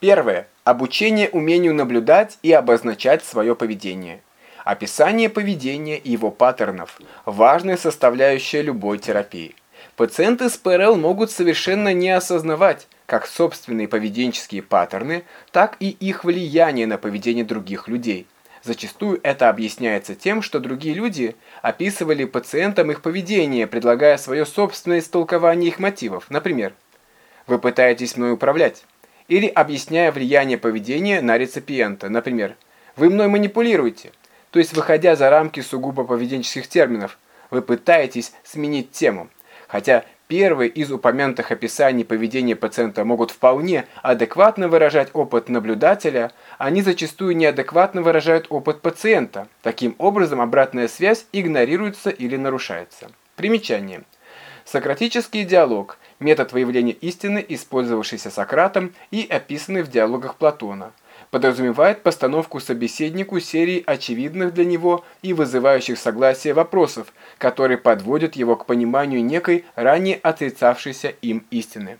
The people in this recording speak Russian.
Первое. Обучение умению наблюдать и обозначать свое поведение. Описание поведения и его паттернов – важная составляющая любой терапии. Пациенты с ПРЛ могут совершенно не осознавать как собственные поведенческие паттерны, так и их влияние на поведение других людей. Зачастую это объясняется тем, что другие люди описывали пациентам их поведение, предлагая свое собственное истолкование их мотивов. Например, «Вы пытаетесь мной управлять» или объясняя влияние поведения на реципиента. Например, «Вы мной манипулируете», то есть выходя за рамки сугубо поведенческих терминов, вы пытаетесь сменить тему. Хотя первые из упомянутых описаний поведения пациента могут вполне адекватно выражать опыт наблюдателя, они зачастую неадекватно выражают опыт пациента. Таким образом, обратная связь игнорируется или нарушается. Примечание. Сократический диалог – метод выявления истины, использовавшийся Сократом и описанный в диалогах Платона. Подразумевает постановку собеседнику серии очевидных для него и вызывающих согласие вопросов, которые подводят его к пониманию некой ранее отрицавшейся им истины.